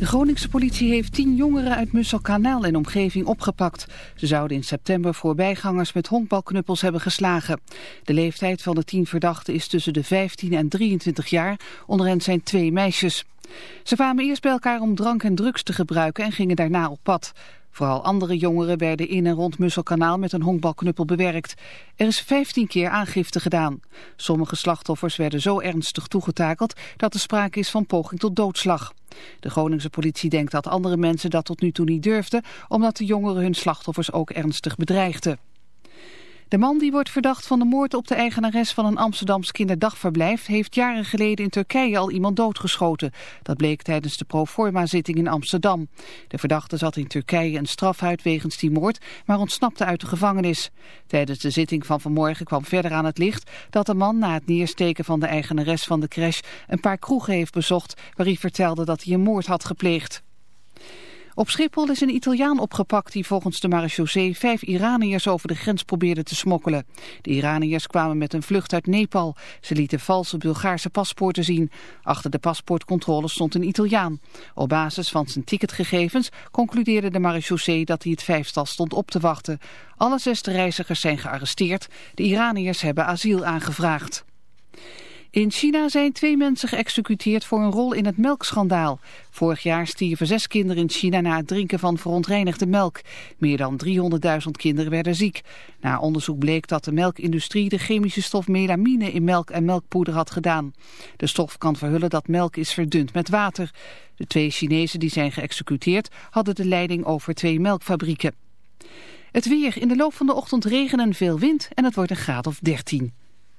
De Groningse politie heeft tien jongeren uit Musselkanaal en omgeving opgepakt. Ze zouden in september voorbijgangers met honkbalknuppels hebben geslagen. De leeftijd van de tien verdachten is tussen de 15 en 23 jaar. Onder hen zijn twee meisjes. Ze kwamen eerst bij elkaar om drank en drugs te gebruiken en gingen daarna op pad. Vooral andere jongeren werden in en rond Musselkanaal met een honkbalknuppel bewerkt. Er is 15 keer aangifte gedaan. Sommige slachtoffers werden zo ernstig toegetakeld dat er sprake is van poging tot doodslag. De Groningse politie denkt dat andere mensen dat tot nu toe niet durfden, omdat de jongeren hun slachtoffers ook ernstig bedreigden. De man die wordt verdacht van de moord op de eigenares van een Amsterdams kinderdagverblijf heeft jaren geleden in Turkije al iemand doodgeschoten. Dat bleek tijdens de proforma-zitting in Amsterdam. De verdachte zat in Turkije een straf uit wegens die moord, maar ontsnapte uit de gevangenis. Tijdens de zitting van vanmorgen kwam verder aan het licht dat de man na het neersteken van de eigenares van de crash een paar kroegen heeft bezocht waar hij vertelde dat hij een moord had gepleegd. Op Schiphol is een Italiaan opgepakt die volgens de marechaussee vijf Iraniërs over de grens probeerde te smokkelen. De Iraniërs kwamen met een vlucht uit Nepal. Ze lieten valse Bulgaarse paspoorten zien. Achter de paspoortcontrole stond een Italiaan. Op basis van zijn ticketgegevens concludeerde de marechaussee dat hij het vijfstal stond op te wachten. Alle zes reizigers zijn gearresteerd. De Iraniërs hebben asiel aangevraagd. In China zijn twee mensen geëxecuteerd voor een rol in het melkschandaal. Vorig jaar stierven zes kinderen in China na het drinken van verontreinigde melk. Meer dan 300.000 kinderen werden ziek. Na onderzoek bleek dat de melkindustrie de chemische stof melamine in melk en melkpoeder had gedaan. De stof kan verhullen dat melk is verdund met water. De twee Chinezen die zijn geëxecuteerd hadden de leiding over twee melkfabrieken. Het weer. In de loop van de ochtend regen en veel wind en het wordt een graad of 13.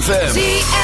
ZFM.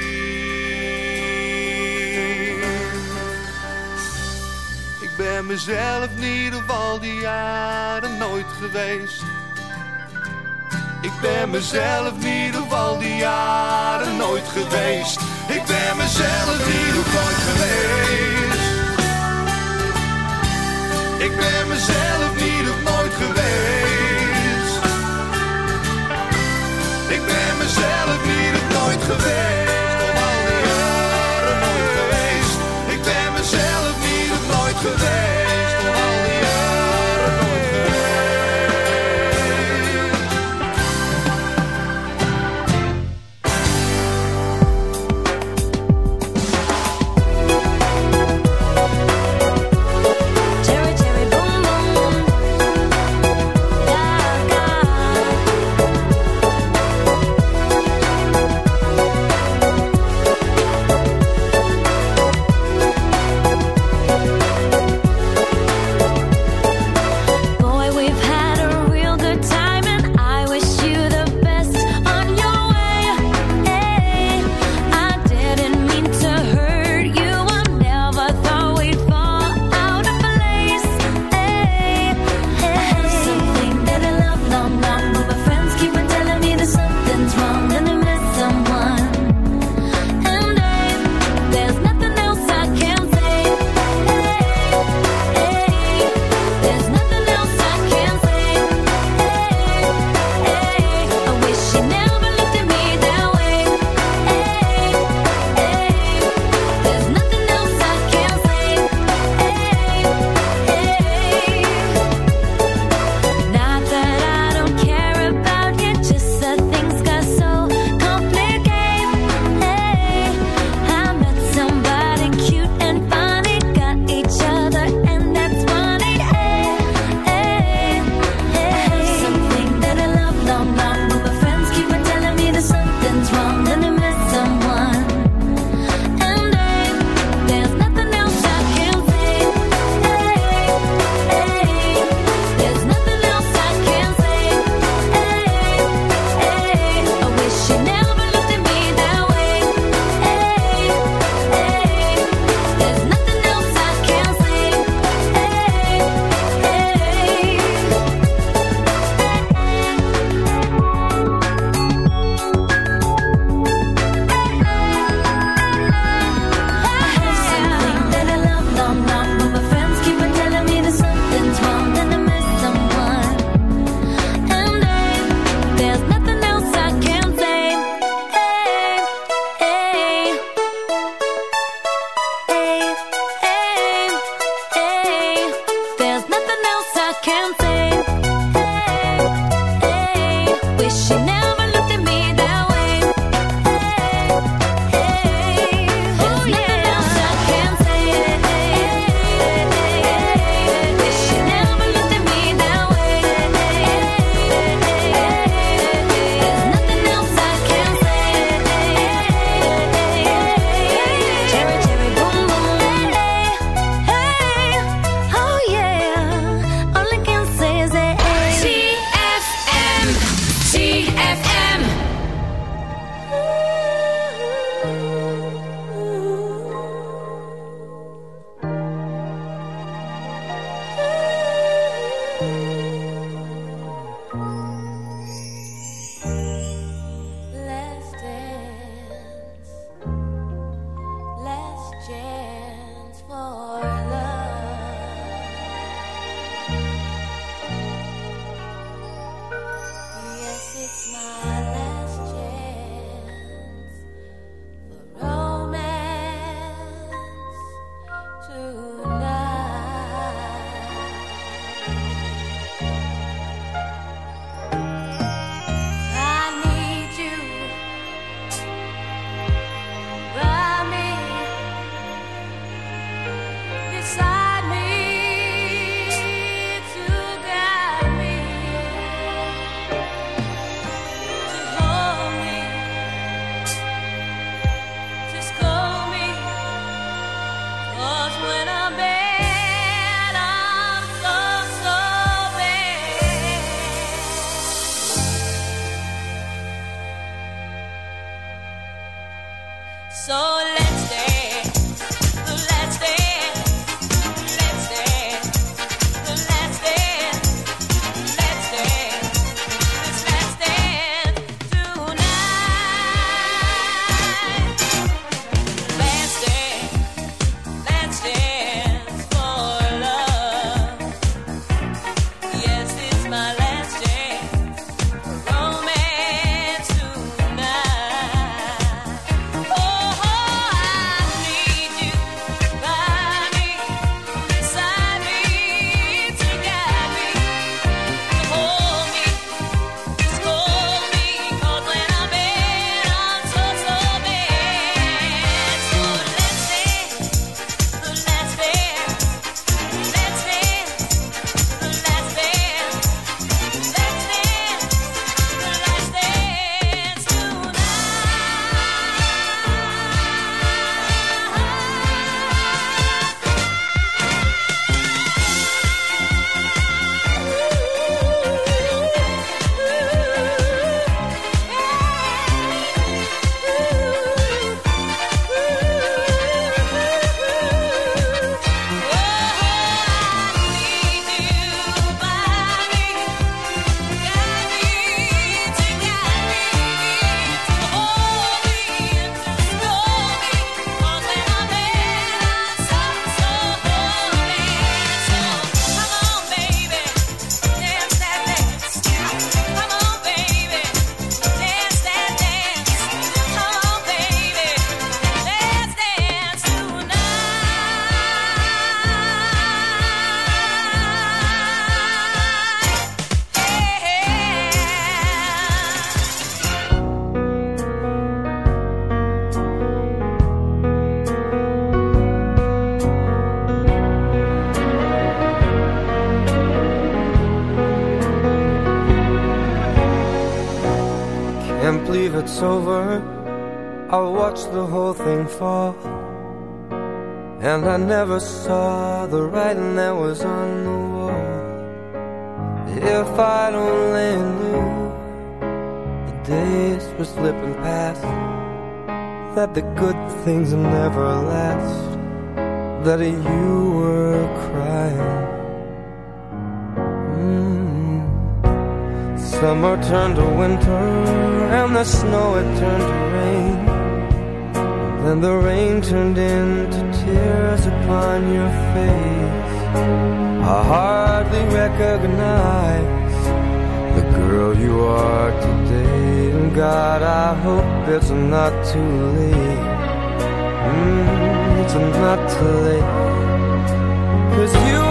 Ben mezelf in ieder geval die jaren nooit geweest. Ik ben mezelf in ieder geval die jaren nooit geweest. Ik ben mezelf ieder geval nooit geweest. Ik ben mezelf ieder geval nooit geweest. Ik ben mezelf geval nooit geweest. On the wall. If I'd only knew the days were slipping past, that the good things never last, that you were crying. Mm. Summer turned to winter, and the snow had turned to rain. Then the rain turned into tears upon your face. I hardly recognize the girl you are today. And God, I hope it's not too late. Mm, it's not too late. Cause you